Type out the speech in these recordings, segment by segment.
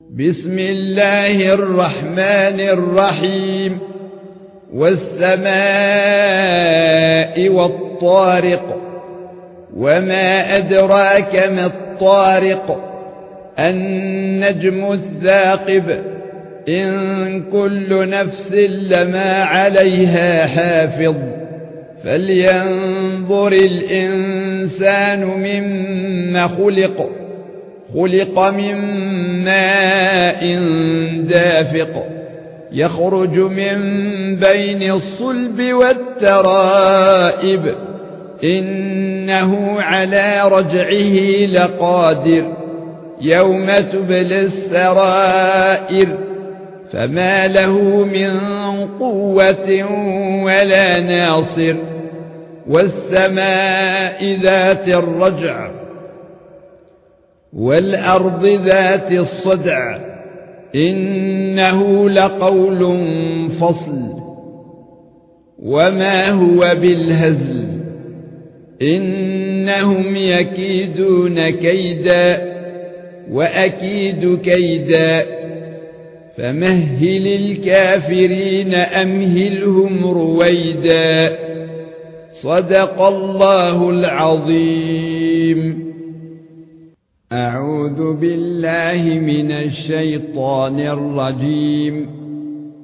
بسم الله الرحمن الرحيم. والسماء والطارق وما أدراك ما الطارق. النجم الثاقب إن كل نفس لما عليها حافظ. فلينظر الإنسان مما خلق. خلق من ماء دافق يخرج من بين الصلب والترائب. إنه على رجعه لقادر يوم تبلى السرائر. فما له من قوة ولا ناصر. والسماء ذات الرجع والأرض ذات الصدع إنه لقول فصل. وما هو بالهزل إنهم يكيدون كيدا وأكيد كيدا. فمهل الكافرين أمهلهم رويدا. صدق الله العظيم. أعوذ بالله من الشيطان الرجيم.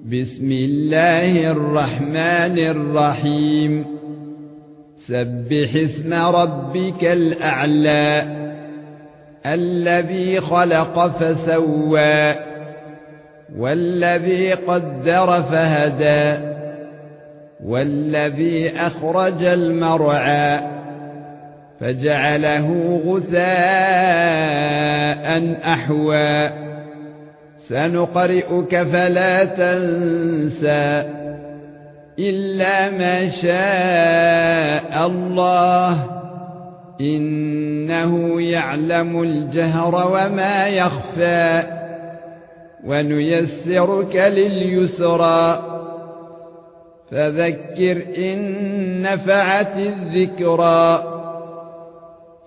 بسم الله الرحمن الرحيم. سبح اسم ربك الأعلى الذي خلق فسوى والذي قدر فهدى والذي أخرج المرعى. فجعله غثاء أحوى. سنقرئك فلا تنسى إلا ما شاء الله. إنه يعلم الجهر وما يخفى. ونيسرك لليسرى. فذكر إن نفعت الذكرى.